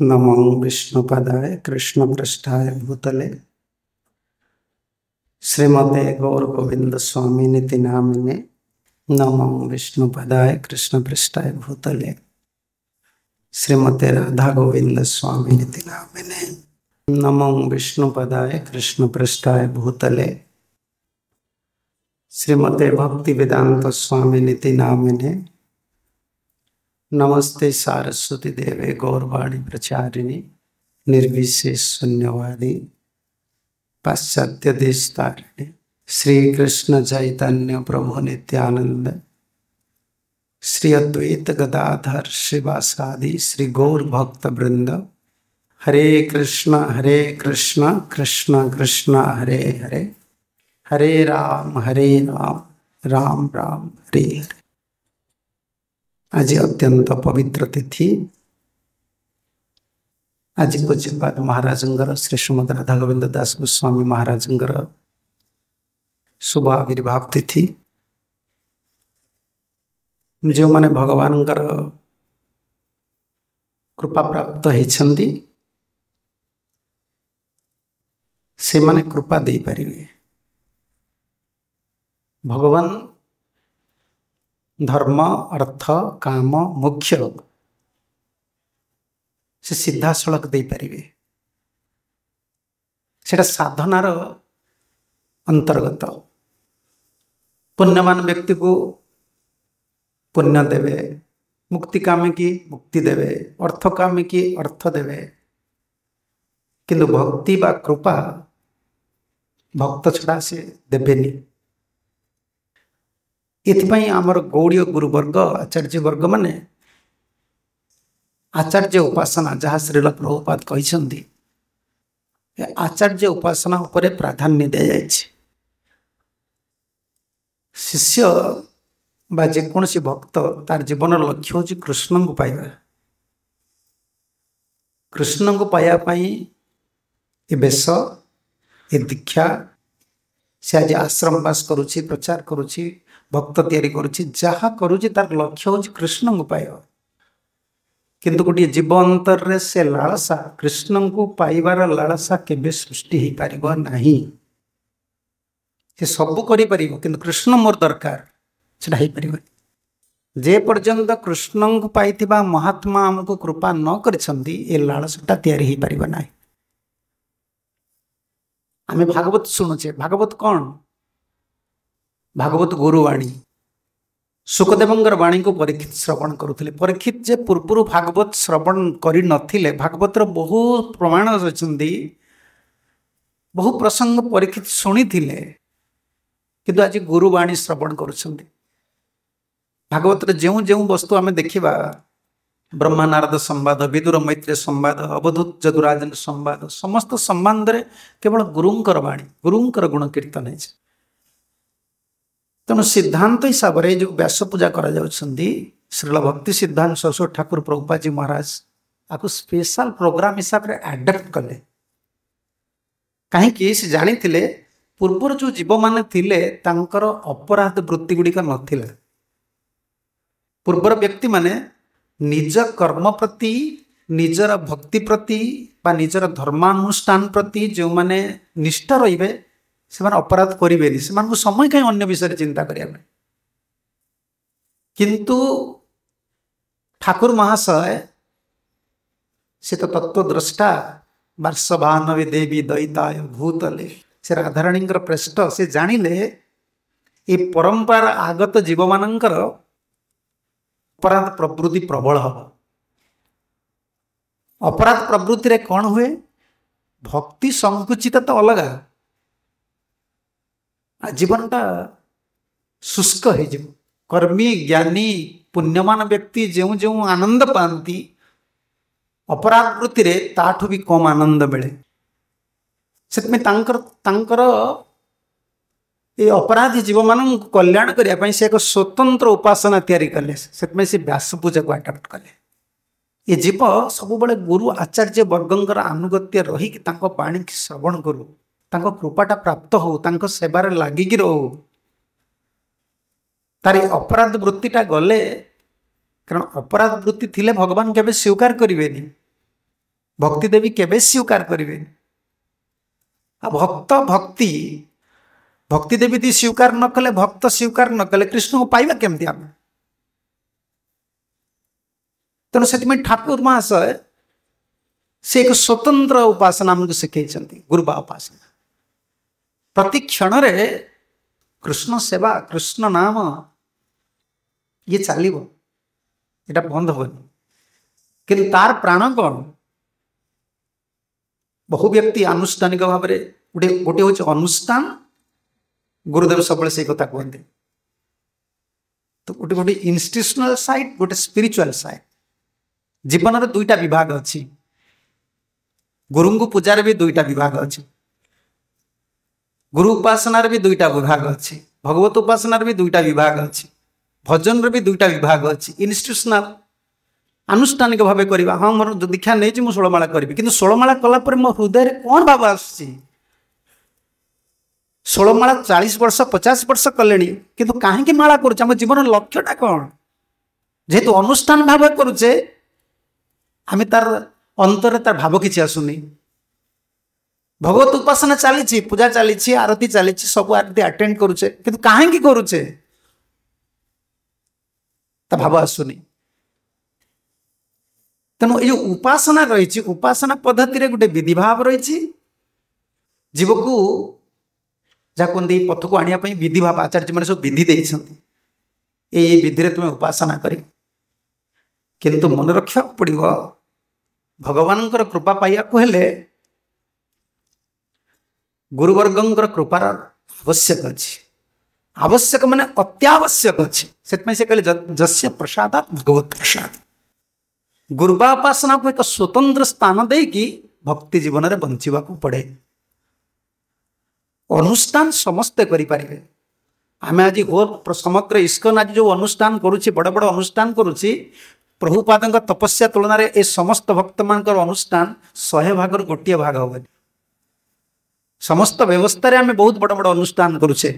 नमो विष्णुपदाय कृष्णपृष्ठाय भूतले श्रीमते गोविंद स्वामी नीति नामिने नमो विष्णुपदाय कृष्णपृष्ठाय भूतले श्रीमते राधा गोविंद स्वामी नीति नामिने नमो विष्णुपदाय कृष्णपृष्ठाय भूतले श्रीमते भक्ति वेदांत स्वामी नीति नामिने नमस्ते सारस्वती देवे गौरवाणी प्रचारिणी निर्विशेष शून्यवादी पाश्चात्य देश तारिणी श्री कृष्ण चैतन्य प्रभु नित्यानंद श्री अद्वैत गदाधर श्रीवासादि श्री गौर भक्त वृंद हरे कृष्ण हरे कृष्ण कृष्ण कृष्ण हरे हरे हरे राम हरे राम राम राम हरे हरे આજે અત્યંત પવિત્ર તિથિ આજે ಕೊಚ್ಚಿಪ್ಪಾದ ಮಹಾರಾಜಂಗರ ಶ್ರೀ ಶ್ರೀಮದ್ ರಾಧಾ ಗೋವಿಂದ ದಾಸ್ गोस्वामी ಮಹಾರಾಜಂಗರ ಶುಭ ಆವಿರ್ಭಾವ ತಿಥಿ ଯେଉଁମାନେ ଭଗବାନଙ୍କର କୃପା ପ୍ରାପ୍ତ ହେଇଛନ୍ତି ସେମାନେ କୃପା ଦେଇପାରିବେ ଭଗବାନ धर्म अर्थ काम मुख्य से सीधा सड़क दे पारे से साधनार अंतर्गत पुण्यवान व्यक्ति को पुण्य देवे मुक्ति कामे कि मुक्ति देवे अर्थ कामे कि अर्थ देवे किंतु भक्ति बा कृपा भक्त छड़ा से देवेनि ଏଥିପାଇଁ ଆମର ଗୌଡ଼ୀୟ ଗୁରୁବର୍ଗ ଆଚାର୍ଯ୍ୟବର୍ଗମାନେ ଆଚାର୍ଯ୍ୟ ଉପାସନା ଯାହା ଶ୍ରୀଳ ପ୍ରଭୁପାତ କହିଛନ୍ତି ଆଚାର୍ଯ୍ୟ ଉପାସନା ଉପରେ ପ୍ରାଧାନ୍ୟ ଦିଆଯାଇଛି ଶିଷ୍ୟ ବା ଯେକୌଣସି ଭକ୍ତ ତାର ଜୀବନର ଲକ୍ଷ୍ୟ ହେଉଛି କୃଷ୍ଣଙ୍କୁ ପାଇବା କୃଷ୍ଣଙ୍କୁ ପାଇବା ପାଇଁ ଏ ବେଶ ଏ ଦୀକ୍ଷା ସେ ଆଜି ଆଶ୍ରମ ବାସ କରୁଛି ପ୍ରଚାର କରୁଛି ଭକ୍ତ ତିଆରି କରୁଛି ଯାହା କରୁଛି ତାର ଲକ୍ଷ୍ୟ ହେଉଛି କୃଷ୍ଣଙ୍କୁ ପାଇବା କିନ୍ତୁ ଗୋଟିଏ ଜୀବ ଅନ୍ତରରେ ସେ ଲାଳସା କୃଷ୍ଣଙ୍କୁ ପାଇବାର ଲାଳସା କେବେ ସୃଷ୍ଟି ହୋଇପାରିବ ନାହିଁ ସେ ସବୁ କରିପାରିବ କିନ୍ତୁ କୃଷ୍ଣ ମୋର ଦରକାର ସେଟା ହୋଇପାରିବନି ଯେପର୍ଯ୍ୟନ୍ତ କୃଷ୍ଣଙ୍କୁ ପାଇଥିବା ମହାତ୍ମା ଆମକୁ କୃପା ନ କରିଛନ୍ତି ଏ ଲାଳସଟା ତିଆରି ହୋଇପାରିବ ନାହିଁ ଆମେ ଭାଗବତ ଶୁଣୁଛେ ଭାଗବତ କ'ଣ ଭାଗବତ ଗୁରୁବାଣୀ ସୁଖଦେବଙ୍କର ବାଣୀଙ୍କୁ ପରୀକ୍ଷିତ ଶ୍ରବଣ କରୁଥିଲେ ପରୀକ୍ଷିତ ଯେ ପୂର୍ବରୁ ଭାଗବତ ଶ୍ରବଣ କରିନଥିଲେ ଭାଗବତର ବହୁ ପ୍ରମାଣ ଅଛନ୍ତି ବହୁ ପ୍ରସଙ୍ଗ ପରୀକ୍ଷିତ ଶୁଣିଥିଲେ କିନ୍ତୁ ଆଜି ଗୁରୁବାଣୀ ଶ୍ରବଣ କରୁଛନ୍ତି ଭାଗବତର ଯେଉଁ ଯେଉଁ ବସ୍ତୁ ଆମେ ଦେଖିବା ବ୍ରହ୍ମା ନାରଦ ସମ୍ବାଦ ବିଦୁର ମୈତ୍ରୀ ସମ୍ବାଦ ଅବଧୂତ ଯଦୁରାଜନ ସମ୍ବାଦ ସମସ୍ତ ସମ୍ବନ୍ଧରେ କେବଳ ଗୁରୁଙ୍କର ବାଣୀ ଗୁରୁଙ୍କର ଗୁଣ କୀର୍ତ୍ତନ ହେଇଛି ତେଣୁ ସିଦ୍ଧାନ୍ତ ହିସାବରେ ଯେଉଁ ବ୍ୟାସ ପୂଜା କରାଯାଉଛନ୍ତି ଶ୍ରୀଳ ଭକ୍ତି ସିଦ୍ଧାନ୍ତ ସରସ୍ୱତୀ ଠାକୁର ପ୍ରଭୁପାଜୀ ମହାରାଜ ଆକୁ ସ୍ପେଶାଲ ପ୍ରୋଗ୍ରାମ ହିସାବରେ ଆଡପ୍ଟ କଲେ କାହିଁକି ସେ ଜାଣିଥିଲେ ପୂର୍ବରୁ ଯେଉଁ ଜୀବମାନେ ଥିଲେ ତାଙ୍କର ଅପରାଧ ବୃତ୍ତି ଗୁଡ଼ିକ ନଥିଲା ପୂର୍ବର ବ୍ୟକ୍ତିମାନେ ନିଜ କର୍ମ ପ୍ରତି ନିଜର ଭକ୍ତି ପ୍ରତି ବା ନିଜର ଧର୍ମାନୁଷ୍ଠାନ ପ୍ରତି ଯେଉଁମାନେ ନିଷ୍ଠା ରହିବେ ସେମାନେ ଅପରାଧ କରିବେନି ସେମାନଙ୍କୁ ସମୟ କାହିଁ ଅନ୍ୟ ବିଷୟରେ ଚିନ୍ତା କରିବା ପାଇଁ କିନ୍ତୁ ଠାକୁର ମହାଶୟ ସେ ତ ତତ୍ତ୍ୱଦ୍ରଷ୍ଟା ବାର୍ଷ ବାହାନବୀ ଦେବୀ ଦୈତା ଭୂତଲେ ସେ ରାଧାରାଣୀଙ୍କର ପ୍ରେଷ୍ଠ ସେ ଜାଣିଲେ ଏ ପରମ୍ପରାର ଆଗତ ଜୀବମାନଙ୍କର ଅପରାଧ ପ୍ରବୃତ୍ତି ପ୍ରବଳ ହେବ ଅପରାଧ ପ୍ରବୃତ୍ତିରେ କ'ଣ ହୁଏ ଭକ୍ତି ସଙ୍କୁଚିତ ତ ଅଲଗା ଆ ଜୀବନଟା ଶୁଷ୍କ ହେଇଯିବ କର୍ମୀ ଜ୍ଞାନୀ ପୁଣ୍ୟମାନ ବ୍ୟକ୍ତି ଯେଉଁ ଯେଉଁ ଆନନ୍ଦ ପାଆନ୍ତି ଅପରାଧ ବୃତ୍ତିରେ ତାଠୁ ବି କମ୍ ଆନନ୍ଦ ମିଳେ ସେଥିପାଇଁ ତାଙ୍କର ତାଙ୍କର ଏଇ ଅପରାଧୀ ଜୀବମାନଙ୍କୁ କଲ୍ୟାଣ କରିବା ପାଇଁ ସେ ଏକ ସ୍ୱତନ୍ତ୍ର ଉପାସନା ତିଆରି କଲେ ସେଥିପାଇଁ ସେ ବ୍ୟାସ ପୂଜାକୁ ଆଡ଼ାପ୍ଟ କଲେ ଏ ଜୀବ ସବୁବେଳେ ଗୁରୁ ଆଚାର୍ଯ୍ୟ ବର୍ଗଙ୍କର ଆନୁଗତ୍ୟ ରହିକି ତାଙ୍କ ବାଣୀକି ଶ୍ରବଣ କରୁ ତାଙ୍କ କୃପାଟା ପ୍ରାପ୍ତ ହଉ ତାଙ୍କ ସେବାରେ ଲାଗିକି ରହୁ ତାର ଏ ଅପରାଧ ବୃତ୍ତିଟା ଗଲେ କାରଣ ଅପରାଧ ବୃତ୍ତି ଥିଲେ ଭଗବାନ କେବେ ସ୍ୱୀକାର କରିବେନି ଭକ୍ତି ଦେବୀ କେବେ ସ୍ୱୀକାର କରିବେନି ଆଉ ଭକ୍ତ ଭକ୍ତି ଭକ୍ତି ଦେବୀ ଯଦି ସ୍ୱୀକାର ନ କଲେ ଭକ୍ତ ସ୍ୱୀକାର ନ କଲେ କୃଷ୍ଣଙ୍କୁ ପାଇବା କେମିତି ଆମେ ତେଣୁ ସେଥିପାଇଁ ଠାକୁର ମହାଶୟ ସେ ଏକ ସ୍ୱତନ୍ତ୍ର ଉପାସନା ଆମକୁ ଶିଖେଇଛନ୍ତି ଗୁରୁବା ଉପାସନା ପ୍ରତି କ୍ଷଣରେ କୃଷ୍ଣ ସେବା କୃଷ୍ଣ ନାମ ଇଏ ଚାଲିବ ଏଇଟା ବନ୍ଦ ହେବନି କିନ୍ତୁ ତାର ପ୍ରାଣ କ'ଣ ବହୁ ବ୍ୟକ୍ତି ଆନୁଷ୍ଠାନିକ ଭାବରେ ଗୋଟିଏ ଗୋଟିଏ ହେଉଛି ଅନୁଷ୍ଠାନ ଗୁରୁଦେବ ସବୁବେଳେ ସେଇ କଥା କୁହନ୍ତି ତ ଗୋଟେ ଗୋଟେ ଇନଷ୍ଟିଟ୍ୟୁସନାଲ ସାଇଟ୍ ଗୋଟେ ସ୍ପିରିଚୁଆଲ ସାଇଟ୍ ଜୀବନରେ ଦୁଇଟା ବିଭାଗ ଅଛି ଗୁରୁଙ୍କୁ ପୂଜାରେ ବି ଦୁଇଟା ବିଭାଗ ଅଛି গুরু উপাসনার বি দুইটা বিভাগ ଅଛି ভগবত উপাসনার বি দুইটা বিভাগ ଅଛି ଭଜନର ବି ଦୁଇଟା ବିଭାଗ ଅଛି ଇନଷ୍ଟିଟ୍ୟୁସନାଲ ଆନୁଷ୍ଠାନିକ ଭାବେ କରିବା ହଁ ମୋର ଦୀକ୍ଷା ନେଇଛି ମୁଁ ଷୋଳମାଳା କରିବି କିନ୍ତୁ ଷୋଳମାଳା କଲା ପରେ ମୋ ହୃଦୟରେ କ'ଣ ଭାବ ଆସୁଛି ଷୋଳମାଳା ଚାଳିଶ ବର୍ଷ ପଚାଶ ବର୍ଷ କଲେଣି କିନ୍ତୁ କାହିଁକି ମାଳା କରୁଛେ ଆମ ଜୀବନର ଲକ୍ଷ୍ୟଟା କ'ଣ ଯେହେତୁ ଅନୁଷ୍ଠାନ ଭାବେ କରୁଛେ ଆମେ ତାର ଅନ୍ତରରେ ତାର ଭାବ କିଛି ଆସୁନି ଭଗବତ ଉପାସନା ଚାଲିଛି ପୂଜା ଚାଲିଛି ଆରତି ଚାଲିଛି ସବୁ ଆରତି ଆଟେଣ୍ଡ କରୁଛେ କିନ୍ତୁ କାହିଁକି କରୁଛେ ତା ଭାବ ଆସୁନି ତେଣୁ ଏଇ ଯେଉଁ ଉପାସନା ରହିଛି ଉପାସନା ପଦ୍ଧତିରେ ଗୋଟେ ବିଧିଭାବ ରହିଛି ଜୀବକୁ ଯାହା କୁହନ୍ତି ପଥକୁ ଆଣିବା ପାଇଁ ବିଧିଭାବ ମାନେ ସବୁ ବିଧି ଦେଇଛନ୍ତି ଏଇ ବିଧିରେ ତୁମେ ଉପାସନା କରି କିନ୍ତୁ ମନେ ରଖିବାକୁ ପଡ଼ିବ ଭଗବାନଙ୍କର କୃପା ପାଇବାକୁ ହେଲେ गुरुवर्ग कृपार आवश्यक अच आवश्यक मैले अत्यावश्यक से अचे जस्य प्रसाद भगवत प्रसाद को एक गुर्वास स्थान दिकि भक्ति जीवन बञ्चाको पड़े अनुष्ठान समस्तै गरिपारे आमे आज समग्र इस्कन आज जो अनुष्ठान अनुष्ठानु बड बड अनुष्ठानु प्रभुपादको तपस्या तुलनार समस्त भक्त म अनुष्ठान शे भाग र भाग हजुर ସମସ୍ତ ବ୍ୟବସ୍ଥାରେ ଆମେ ବହୁତ ବଡ଼ ବଡ଼ ଅନୁଷ୍ଠାନ କରୁଛେ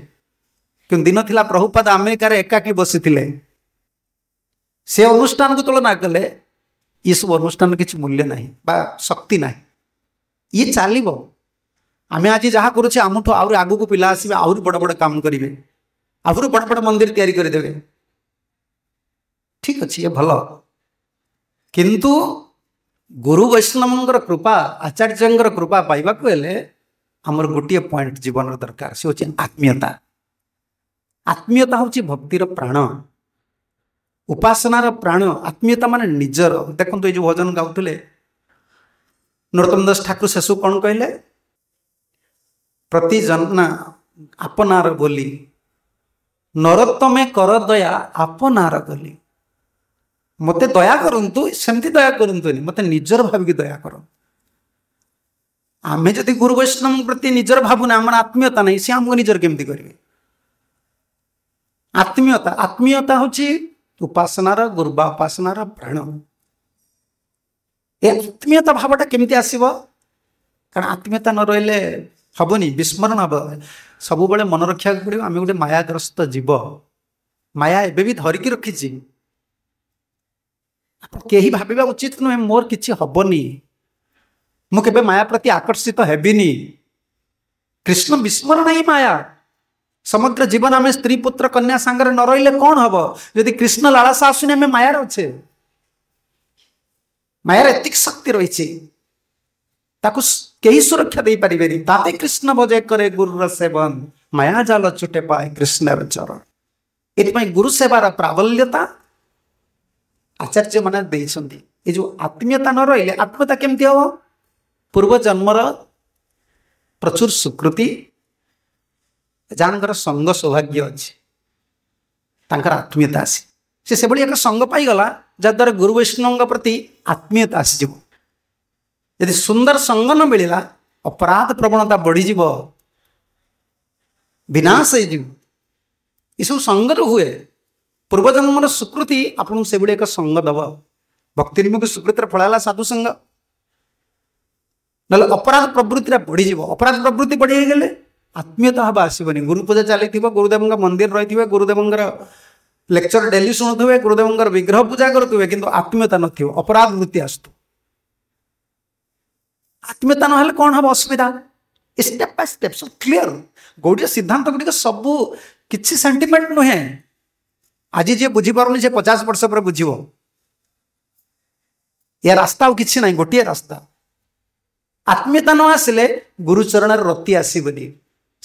କିନ୍ତୁ ଦିନ ଥିଲା ପ୍ରଭୁପାଦ ଆମେରିକାରେ ଏକାକୀ ବସିଥିଲେ ସେ ଅନୁଷ୍ଠାନକୁ ତୁଳନା କଲେ ଏସବୁ ଅନୁଷ୍ଠାନ କିଛି ମୂଲ୍ୟ ନାହିଁ ବା ଶକ୍ତି ନାହିଁ ଇଏ ଚାଲିବ ଆମେ ଆଜି ଯାହା କରୁଛେ ଆମଠୁ ଆହୁରି ଆଗକୁ ପିଲା ଆସିବେ ଆହୁରି ବଡ଼ ବଡ଼ କାମ କରିବେ ଆହୁରି ବଡ଼ ବଡ଼ ମନ୍ଦିର ତିଆରି କରିଦେବେ ଠିକ୍ ଅଛି ଇଏ ଭଲ କିନ୍ତୁ ଗୁରୁ ବୈଷ୍ଣବଙ୍କର କୃପା ଆଚାର୍ଯ୍ୟଙ୍କର କୃପା ପାଇବାକୁ ହେଲେ ଆମର ଗୋଟିଏ ପଏଣ୍ଟ ଜୀବନର ଦରକାର ସେ ହେଉଛି ଆତ୍ମୀୟତା ଆତ୍ମୀୟତା ହେଉଛି ଭକ୍ତିର ପ୍ରାଣ ଉପାସନାର ପ୍ରାଣ ଆତ୍ମୀୟତା ମାନେ ନିଜର ଦେଖନ୍ତୁ ଏଇ ଯେଉଁ ଭଜନ ଗାଉଥିଲେ ନରୋତ୍ତମ ଦାସ ଠାକୁର ଶେଷକୁ କ'ଣ କହିଲେ ପ୍ରତି ଜନ୍ନା ଆପନାର ଗୋଲି ନରୋତ୍ତମେ କର ଦୟା ଆପନାର ଗୋଲି ମୋତେ ଦୟା କରନ୍ତୁ ସେମିତି ଦୟା କରନ୍ତୁନି ମୋତେ ନିଜର ଭାବିକି ଦୟା କରନ୍ତୁ ଆମେ ଯଦି ଗୁରୁ ବୈଷ୍ଣବ ପ୍ରତି ନିଜର ଭାବୁନା ଆମର ଆତ୍ମୀୟତା ନାହିଁ ସେ ଆମକୁ ନିଜର କେମିତି କରିବେ ଆତ୍ମୀୟତା ଆତ୍ମୀୟତା ହେଉଛି ଉପାସନାର ଗୁରୁ ବା ଉପାସନାର ପ୍ରାଣ ଏ ଆତ୍ମୀୟତା ଭାବଟା କେମିତି ଆସିବ କାରଣ ଆତ୍ମୀୟତା ନ ରହିଲେ ହବନି ବିସ୍ମରଣ ହବ ସବୁବେଳେ ମନେ ରଖିବାକୁ ପଡ଼ିବ ଆମେ ଗୋଟେ ମାୟାଗ୍ରସ୍ତ ଜୀବ ମାୟା ଏବେ ବି ଧରିକି ରଖିଛି ଆପଣ କେହି ଭାବିବା ଉଚିତ ନୁହେଁ ମୋର କିଛି ହବନି ମୁଁ କେବେ ମାୟା ପ୍ରତି ଆକର୍ଷିତ ହେବିନି କୃଷ୍ଣ ବିସ୍ମରଣ ହିଁ ମାୟା ସମଗ୍ର ଜୀବନ ଆମେ ସ୍ତ୍ରୀ ପୁତ୍ର କନ୍ୟା ସାଙ୍ଗରେ ନ ରହିଲେ କ'ଣ ହବ ଯଦି କୃଷ୍ଣ ଲାଳସା ଆସୁନି ଆମେ ମାୟାର ଅଛେ ମାୟାର ଏତିକି ଶକ୍ତି ରହିଛି ତାକୁ କେହି ସୁରକ୍ଷା ଦେଇପାରିବେନି ତାତେ କୃଷ୍ଣ ଭଜେ କରେ ଗୁରୁର ସେବନ ମାୟା ଜାଲ ଚୁଟେ ପାଏ କୃଷ୍ଣର ଚରଣ ଏଥିପାଇଁ ଗୁରୁ ସେବାର ପ୍ରାବଲ୍ୟତା ଆଚାର୍ଯ୍ୟମାନେ ଦେଇଛନ୍ତି ଏ ଯେଉଁ ଆତ୍ମୀୟତା ନ ରହିଲେ ଆତ୍ମୀୟତା କେମିତି ହବ ପୂର୍ବ ଜନ୍ମର ପ୍ରଚୁର ସ୍ୱୀକୃତି ଯାହାଙ୍କର ସଙ୍ଗ ସୌଭାଗ୍ୟ ଅଛି ତାଙ୍କର ଆତ୍ମୀୟତା ଆସି ସେ ସେଭଳି ଏକ ସଙ୍ଗ ପାଇଗଲା ଯାହାଦ୍ୱାରା ଗୁରୁ ବୈଷ୍ଣବଙ୍କ ପ୍ରତି ଆତ୍ମୀୟତା ଆସିଯିବ ଯଦି ସୁନ୍ଦର ସଙ୍ଗ ନ ମିଳିଲା ଅପରାଧ ପ୍ରବଣତା ବଢ଼ିଯିବ ବିନାଶ ହେଇଯିବ ଏସବୁ ସଙ୍ଗରୁ ହୁଏ ପୂର୍ବଜନ୍ମର ସ୍ୱୀକୃତି ଆପଣଙ୍କୁ ସେଭଳି ଏକ ସଙ୍ଗ ଦେବ ଭକ୍ତିନିମୁଖ ସ୍ୱୀକୃତିରେ ଫଳାଇଲା ସାଧୁ ସଙ୍ଗ ना अपराध प्रवृत्ति बढ़ी जाव अपराध प्रवृत्ति बढ़ी गले आत्मीयता हाँ आस गुरुपूजा चली गुरुदेव मंदिर रही थे गुरुदेव लेक्चर डेली शुणु गुरुदेव विग्रह पूजा करुवे कि आत्मीयता नपराध वृत्ति आसतु आत्मीयता ना कौन हम असुविधा स्टेप बै स्टेप सब क्लीयर गौड़ी सिद्धांत गुड़िक सब किसी सेंटिमेंट नुहे आज जी बुझी पार नहीं पचास वर्ष पर बुझे ये रास्ता आ कि ना गोटे रास्ता आत्मीयता नआसे गुरु चरण रति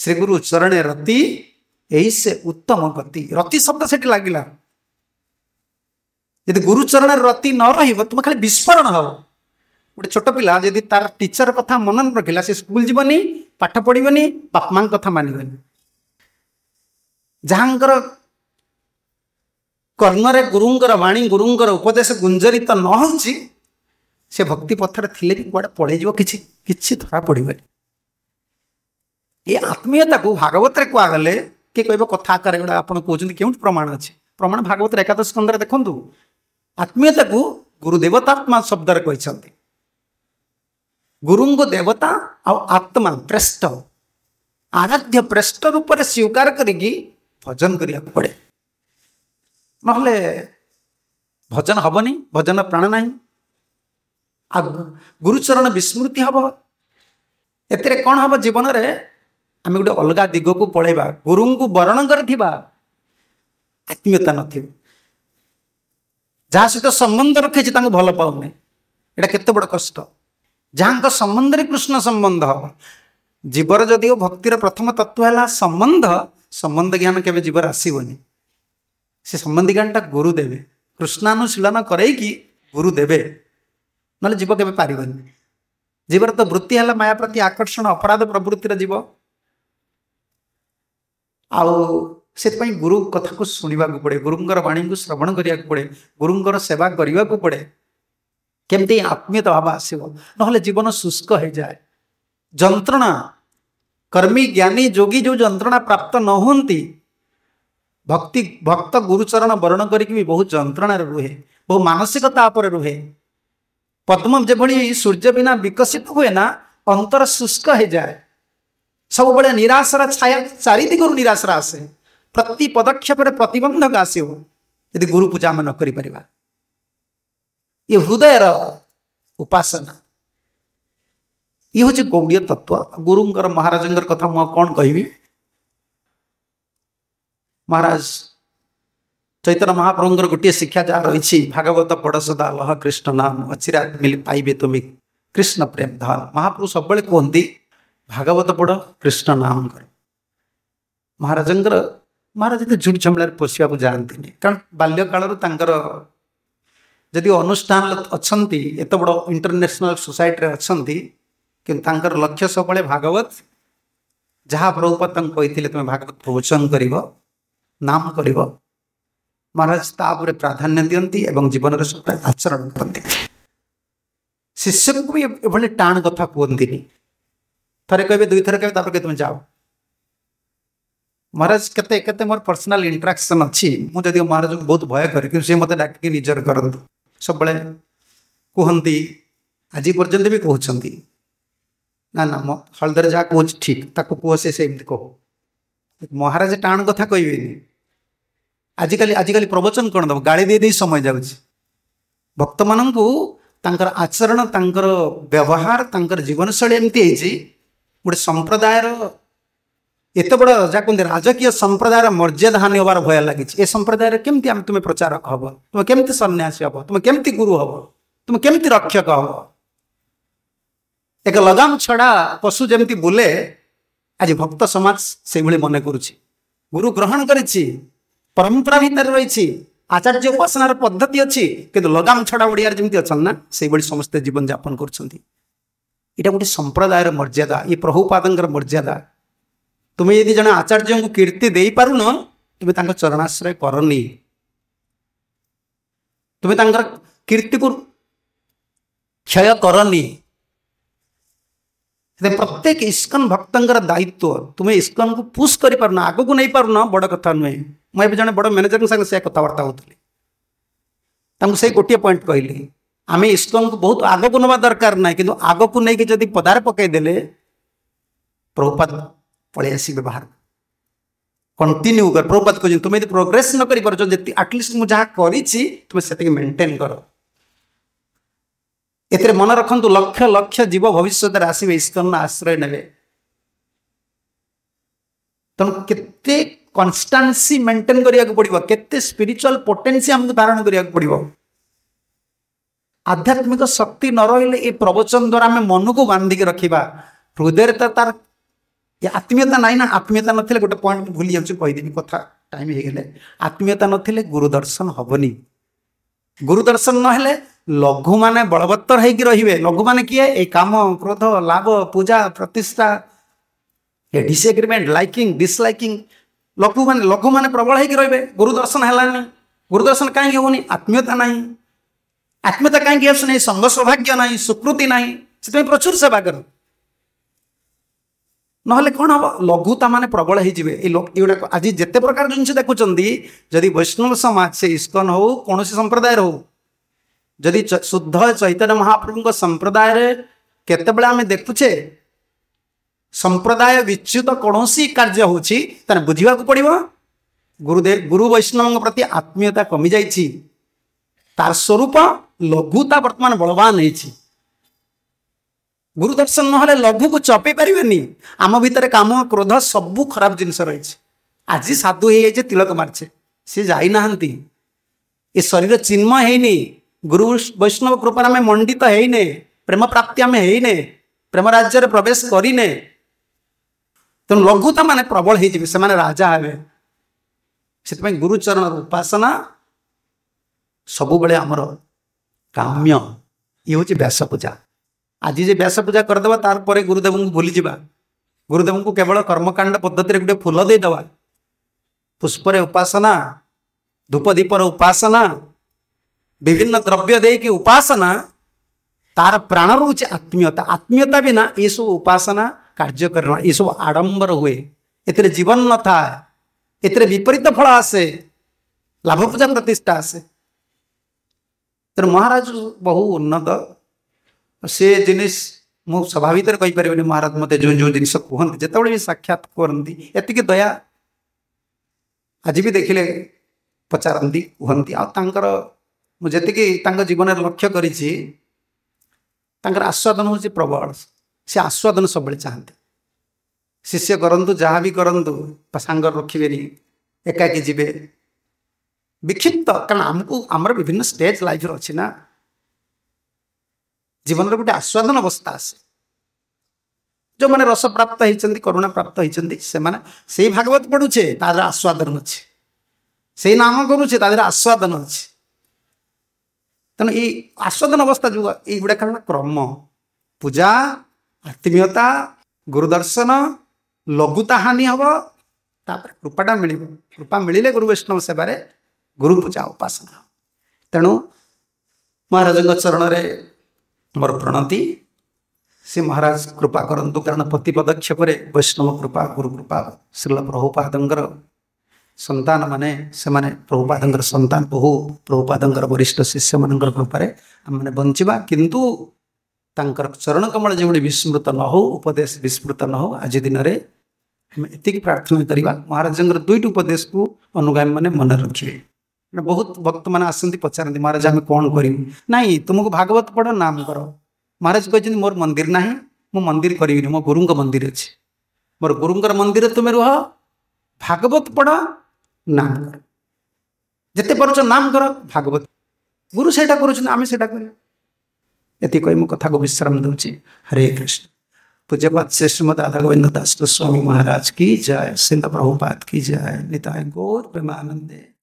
श्री गुरु चरण रति ए उत्तम गति रति शब्द लागिला यदि गुरु चरण रति न नरहेको त विस्फोर हव गए छोट यदि तार टीचर कथा मनन रखिला से स्कूल जीवनी पाठ पढिबनी बापमा कथा मानि जहाँ कर्णर गुरुङ वाणी गुरुङ उपदेश गुञ्जरित नहोस् ସେ ଭକ୍ତି ପଥରେ ଥିଲେ ବି କୁଆଡ଼େ ପଳେଇଯିବ କିଛି କିଛି ଧରା ପଡ଼ିବନି ଏ ଆତ୍ମୀୟତାକୁ ଭାଗବତରେ କୁହାଗଲେ କିଏ କହିବ କଥା ଆକାରରେ ଗୁଡ଼ା ଆପଣ କହୁଛନ୍ତି କେଉଁଠି ପ୍ରମାଣ ଅଛି ପ୍ରମାଣ ଭାଗବତରେ ଏକାଦଶ ସ୍କନ୍ଧରେ ଦେଖନ୍ତୁ ଆତ୍ମୀୟତାକୁ ଗୁରୁ ଦେବତାତ୍ମା ଶବ୍ଦରେ କହିଛନ୍ତି ଗୁରୁଙ୍କ ଦେବତା ଆଉ ଆତ୍ମା ପ୍ରେଷ୍ଠ ଆରାଧ୍ୟ ପ୍ରେଷ୍ଠ ରୂପରେ ସ୍ୱୀକାର କରିକି ଭଜନ କରିବାକୁ ପଡ଼େ ନହେଲେ ଭଜନ ହେବନି ଭଜନ ପ୍ରାଣ ନାହିଁ ଆଗ ଗୁରୁଚରଣ ବିସ୍ମୃତି ହବ ଏଥିରେ କ'ଣ ହବ ଜୀବନରେ ଆମେ ଗୋଟେ ଅଲଗା ଦିଗକୁ ପଳେଇବା ଗୁରୁଙ୍କୁ ବରଣ କରିଥିବା ଆତ୍ମୀୟତା ନଥିବ ଯାହା ସହିତ ସମ୍ବନ୍ଧ ରଖିଛି ତାଙ୍କୁ ଭଲ ପାଉନି ଏଇଟା କେତେ ବଡ଼ କଷ୍ଟ ଯାହାଙ୍କ ସମ୍ବନ୍ଧରେ କୃଷ୍ଣ ସମ୍ବନ୍ଧ ହବ ଜୀବର ଯଦିଓ ଭକ୍ତିର ପ୍ରଥମ ତତ୍ଵ ହେଲା ସମ୍ବନ୍ଧ ସମ୍ବନ୍ଧ ଜ୍ଞାନ କେବେ ଜୀବରେ ଆସିବନି ସେ ସମ୍ବନ୍ଧ ଜ୍ଞାନଟା ଗୁରୁ ଦେବେ କୃଷ୍ଣାନୁଶୀଳନ କରେଇକି ଗୁରୁ ଦେବେ ନହେଲେ ଯିବ କେବେ ପାରିବନି ଯିବାର ତ ବୃତ୍ତି ହେଲା ମାୟା ପ୍ରତି ଆକର୍ଷଣ ଅପରାଧ ପ୍ରବୃତ୍ତିରେ ଯିବ ଆଉ ସେଥିପାଇଁ ଗୁରୁ କଥାକୁ ଶୁଣିବାକୁ ପଡ଼େ ଗୁରୁଙ୍କର ବାଣୀଙ୍କୁ ଶ୍ରବଣ କରିବାକୁ ପଡ଼େ ଗୁରୁଙ୍କର ସେବା କରିବାକୁ ପଡ଼େ କେମିତି ଆତ୍ମୀୟତ ଭାବ ଆସିବ ନହେଲେ ଜୀବନ ଶୁଷ୍କ ହେଇଯାଏ ଯନ୍ତ୍ରଣା କର୍ମୀ ଜ୍ଞାନୀ ଯୋଗୀ ଯେଉଁ ଯନ୍ତ୍ରଣା ପ୍ରାପ୍ତ ନ ହୁଅନ୍ତି ଭକ୍ତି ଭକ୍ତ ଗୁରୁଚରଣ ବରଣ କରିକି ବି ବହୁତ ଯନ୍ତ୍ରଣାରେ ରୁହେ ବହୁ ମାନସିକତା ଉପରେ ରୁହେ पद्म जबड़ी सूर्य बिना विकसित हुए ना अंतर शुष्क हो जाए सब बड़े निराशरा छाय चारिदिगर निराशरा आसे प्रति पदक्षेपर प्रतबंधक आस गुरु पूजा न कर हृदय उपासना ये हूँ गौड़ तत्व गुरु महाराज कथा मु कौन कह महाराज চৈতন্য মহাপ্রভুঙ্কর গোটিয়ে শিক্ষা যা রয়েছে ভাগবত পড় সদা লহ কৃষ্ণ নাম অচিরাত মিলি পাইবে তুমি কৃষ্ণ প্রেম ধন মহাপ্রভু সবুলে কুহতি ভাগবত পড় কৃষ্ণ নাম কর ମହାରାଜଙ୍କର ମହାରାଜ ଏତେ ଝୁଡ଼ି ଝମଳାରେ ପୋଷିବାକୁ ଯାଆନ୍ତିନି କାରଣ ବାଲ୍ୟକାଳରୁ ତାଙ୍କର ଯଦି ଅନୁଷ୍ଠାନ ଅଛନ୍ତି ଏତେ ବଡ଼ ଇଣ୍ଟରନ୍ୟାସନାଲ ସୋସାଇଟିରେ ଅଛନ୍ତି କିନ୍ତୁ ତାଙ୍କର ଲକ୍ଷ୍ୟ ସବୁବେଳେ ଭାଗବତ ଯାହା ପ୍ରଭୁପତ ତାଙ୍କୁ କହିଥିଲେ ତୁମେ ଭାଗବତ ପ୍ରବଚନ କରିବ ନାମ କରିବ महाराज तापरे प्राधान्य दिखती और जीवन सब आचरण करते शिष्य को भी टाण कथा कहते थे कहे दुई थर कहते तुम जाओ महाराज के मोर पर्सनाल इंट्राक्शन अच्छी मुझे महाराज को बहुत भय कर निजर कर सब कहती आज पर्यटन भी कहते ना ना मलदार जहाँ कह ठीक कह से कह महाराज टाण कथा कहबेनि ଆଜିକାଲି ଆଜିକାଲି ପ୍ରବଚନ କ'ଣ ଦେବ ଗାଳି ଦେଇ ଦେଇ ସମୟ ଯାଉଛି ଭକ୍ତମାନଙ୍କୁ ତାଙ୍କର ଆଚରଣ ତାଙ୍କର ବ୍ୟବହାର ତାଙ୍କର ଜୀବନଶୈଳୀ ଏମିତି ହେଇଛି ଗୋଟେ ସମ୍ପ୍ରଦାୟର ଏତେ ବଡ଼ ଯାହା କୁହନ୍ତି ରାଜକୀୟ ସମ୍ପ୍ରଦାୟର ମର୍ଯ୍ୟାଦା ହାନି ହେବାର ଭୟ ଲାଗିଛି ଏ ସମ୍ପ୍ରଦାୟରେ କେମିତି ଆମେ ତୁମେ ପ୍ରଚାରକ ହେବ ତୁମେ କେମିତି ସନ୍ନ୍ୟାସୀ ହେବ ତୁମେ କେମିତି ଗୁରୁ ହେବ ତୁମେ କେମିତି ରକ୍ଷକ ହେବ ଏକ ଲଗାମ ଛଡ଼ା ପଶୁ ଯେମିତି ବୁଲେ ଆଜି ଭକ୍ତ ସମାଜ ସେଇଭଳି ମନେ କରୁଛି ଗୁରୁ ଗ୍ରହଣ କରିଛି ପରମ୍ପରା ଭିତରେ ରହିଛି ଆଚାର୍ଯ୍ୟ ଉପାସନାର ପଦ୍ଧତି ଅଛି କିନ୍ତୁ ଲଗାମ ଛଡ଼ା ଓଡ଼ିଆରେ ଯେମିତି ଅଛନ୍ତି ନା ସେଇଭଳି ସମସ୍ତେ ଜୀବନଯାପନ କରୁଛନ୍ତି ଏଇଟା ଗୋଟେ ସମ୍ପ୍ରଦାୟର ମର୍ଯ୍ୟାଦା ଇଏ ପ୍ରଭୁପାଦଙ୍କର ମର୍ଯ୍ୟାଦା ତୁମେ ଯଦି ଜଣେ ଆଚାର୍ଯ୍ୟଙ୍କୁ କୀର୍ତ୍ତି ଦେଇପାରୁନ ତୁମେ ତାଙ୍କ ଚରଣାଶ୍ରୟ କରନି ତୁମେ ତାଙ୍କର କୀର୍ତ୍ତିକୁ କ୍ଷୟ କରନି ପ୍ରତ୍ୟେକ ଇସ୍କନ ଭକ୍ତଙ୍କର ଦାୟିତ୍ୱ ତୁମେ ଇସ୍କନକୁ ପୁଷ୍ କରିପାରୁନ ଆଗକୁ ନେଇପାରୁନ ବଡ଼ କଥା ନୁହେଁ मुझे जो बड़ मैनेजर से कथबार्ता होली से गोटे पॉइंट कहली आम ईश्वर को बहुत आग को ना दरकार ना कि आग को लेकिन जब पदार पकईदे प्रभुपात पलैस बाहर कंटिन्यू कर प्रभुपात कह तुम यदि प्रोग्रेस न कर आटलिस्ट मुझे तुम्हें से मेन्टेन कर ए मन रखु लक्ष लक्ष जीव भविष्य आसवे ईश्वर आश्रय ने तेना कन्सटान्सी मेन्टेन स्पिरिचु पोटेन्सिया धारण आध्यात्मिक शक्ति नरहे प्रवचनद्वारा मनको बान्धिक र तारत्मीयता नै पोइन्ट भुली कथा टाइमले आत्मीयता नर्शन हेन गुरुदर्शन नहे लघु मलवत्तर हैक र लघु म केही काम क्रोध लाभ पूजा प्रतिष्ठामेन्ट लिसलिङ लघु मान लघु मान प्रबल हो गुरुदर्शन है गुरुदर्शन कहीं आत्मीयता ना आत्मीयता कहीं संघ सौभाग्य ना स्वीकृति ना से प्रचुर सेवा कर ना कौन हम लघुता मान प्रबल हो आज जिते प्रकार जिन देखुं जदि वैष्णव समाज से ईस्कन हो कौन सी संप्रदाय हो जदि शुद्ध चैतन्य महाप्रभु संप्रदाय केत देखुचे ସମ୍ପ୍ରଦାୟ ବିଚ୍ୟୁତ କୌଣସି କାର୍ଯ୍ୟ ହେଉଛି ତାହେଲେ ବୁଝିବାକୁ ପଡ଼ିବ ଗୁରୁଦେବ ଗୁରୁ ବୈଷ୍ଣବଙ୍କ ପ୍ରତି ଆତ୍ମୀୟତା କମିଯାଇଛି ତାର ସ୍ୱରୂପ ଲଘୁତା ବର୍ତ୍ତମାନ ବଳବାନ ହେଇଛି ଗୁରୁ ଦର୍ଶନ ନହେଲେ ଲଘୁକୁ ଚପେଇ ପାରିବେନି ଆମ ଭିତରେ କାମ କ୍ରୋଧ ସବୁ ଖରାପ ଜିନିଷ ରହିଛି ଆଜି ସାଧୁ ହେଇଯାଇଛି ତିଳକ ମାରିଛେ ସେ ଯାଇନାହାନ୍ତି ଏ ଶରୀର ଚିହ୍ନ ହେଇନି ଗୁରୁ ବୈଷ୍ଣବ କୃପାରେ ଆମେ ମଣ୍ଡିତ ହେଇନେ ପ୍ରେମ ପ୍ରାପ୍ତି ଆମେ ହେଇନେ ପ୍ରେମ ରାଜ୍ୟରେ ପ୍ରବେଶ କରିନେ ତେଣୁ ଲଘୁତା ମାନେ ପ୍ରବଳ ହେଇଯିବେ ସେମାନେ ରାଜା ହେବେ ସେଥିପାଇଁ ଗୁରୁଚରଣର ଉପାସନା ସବୁବେଳେ ଆମର କାମ୍ୟ ଇଏ ହେଉଛି ବ୍ୟାସ ପୂଜା ଆଜି ଯେ ବ୍ୟାସ ପୂଜା କରିଦେବା ତାପରେ ଗୁରୁଦେବଙ୍କୁ ଭୁଲିଯିବା ଗୁରୁଦେବଙ୍କୁ କେବଳ କର୍ମକାଣ୍ଡ ପଦ୍ଧତିରେ ଗୋଟେ ଫୁଲ ଦେଇଦେବା ପୁଷ୍ପରେ ଉପାସନା ଧୂପଦୀପର ଉପାସନା ବିଭିନ୍ନ ଦ୍ରବ୍ୟ ଦେଇକି ଉପାସନା ତାର ପ୍ରାଣ ରହୁଛି ଆତ୍ମୀୟତା ଆତ୍ମୀୟତା ବିନା ଏସବୁ ଉପାସନା କାର୍ଯ୍ୟ କରିନେବା ଏସବୁ ଆଡ଼ମ୍ବର ହୁଏ ଏଥିରେ ଜୀବନ ନଥାଏ ଏଥିରେ ବିପରୀତ ଫଳ ଆସେ ଲାଭ ପୂଜା ପ୍ରତିଷ୍ଠା ଆସେ ତେଣୁ ମହାରାଜ ବହୁ ଉନ୍ନତ ସେ ଜିନିଷ ମୁଁ ସଭା ଭିତରେ କହିପାରିବିନି ମହାରାଜ ମୋତେ ଯେଉଁ ଯେଉଁ ଜିନିଷ କୁହନ୍ତି ଯେତେବେଳେ ବି ସାକ୍ଷାତ କରନ୍ତି ଏତିକି ଦୟା ଆଜି ବି ଦେଖିଲେ ପଚାରନ୍ତି କୁହନ୍ତି ଆଉ ତାଙ୍କର ମୁଁ ଯେତିକି ତାଙ୍କ ଜୀବନରେ ଲକ୍ଷ୍ୟ କରିଛି ତାଙ୍କର ଆସ୍ୱାଦନ ହେଉଛି ପ୍ରବଳ ସେ ଆସ୍ୱାଦନ ସବୁବେଳେ ଚାହାନ୍ତି ଶିଷ୍ୟ କରନ୍ତୁ ଯାହା ବି କରନ୍ତୁ ବା ସାଙ୍ଗରେ ରଖିବେନି ଏକାକି ଯିବେ ବିକ୍ଷିପ୍ତ କାରଣ ଆମକୁ ଆମର ବିଭିନ୍ନ ଷ୍ଟେଜ୍ ଲାଇଫ୍ର ଅଛି ନା ଜୀବନର ଗୋଟେ ଆସ୍ୱାଦନ ଅବସ୍ଥା ଆସେ ଯେଉଁମାନେ ରସପ୍ରାପ୍ତ ହେଇଛନ୍ତି କରୁଣା ପ୍ରାପ୍ତ ହୋଇଛନ୍ତି ସେମାନେ ସେଇ ଭାଗବତ ପଢ଼ୁଛେ ତା ଦେହରେ ଆସ୍ୱାଦନ ଅଛି ସେଇ ନାମ କରୁଛେ ତା ଦେହରେ ଆସ୍ୱାଦନ ଅଛି ତେଣୁ ଏଇ ଆସ୍ୱାଦନ ଅବସ୍ଥା ଯେଉଁ ଏଇଗୁଡ଼ା କାରଣ କ୍ରମ ପୂଜା ଆତ୍ମୀୟତା ଗୁରୁଦର୍ଶନ ଲଘୁତା ହାନି ହେବ ତାପରେ କୃପାଟା ମିଳିବ କୃପା ମିଳିଲେ ଗୁରୁ ବୈଷ୍ଣବ ସେବାରେ ଗୁରୁ ପୂଜା ଉପାସନା ତେଣୁ ମହାରାଜଙ୍କ ଚରଣରେ ମୋର ପ୍ରଣତି ସେ ମହାରାଜ କୃପା କରନ୍ତୁ କାରଣ ପ୍ରତି ପଦକ୍ଷେପରେ ବୈଷ୍ଣବ କୃପା ଗୁରୁ କୃପା ଶ୍ରୀଲ ପ୍ରଭୁପାଦଙ୍କର ସନ୍ତାନମାନେ ସେମାନେ ପ୍ରଭୁପାଦଙ୍କର ସନ୍ତାନ ବହୁ ପ୍ରଭୁପାଦଙ୍କର ବରିଷ୍ଠ ଶିଷ୍ୟମାନଙ୍କର କୃପାରେ ଆମମାନେ ବଞ୍ଚିବା କିନ୍ତୁ चरण कमल जो विस्मृत न हो उपदेश विस्मृत न हो आज दिन में इतनी प्रार्थना करवा महाराज दुईट उपदेश को अनुगामी मैंने मन रखे बहुत भक्त मैंने आस पचार महाराज आम कौन कराई तुमको भागवत पढ़ नाम कर महाराज कहते हैं मोर मंदिर ना मु मंदिर कर गुरु मंदिर अच्छे मोर गुरु मंदिर तुम रुह भागवत पढ़ नाम कर जिते पार नाम कर भागवत गुरु से आम से ଏତିକି କହି ମୁଁ विश्राम दूची हरे कृष्ण କୃଷ୍ଣ पूज्यपात श्री श्रीमद राधा गोविंद दास तो स्वामी महाराज की जय सिंध प्रभुपात की जय निताय गोर प्रेमानंदे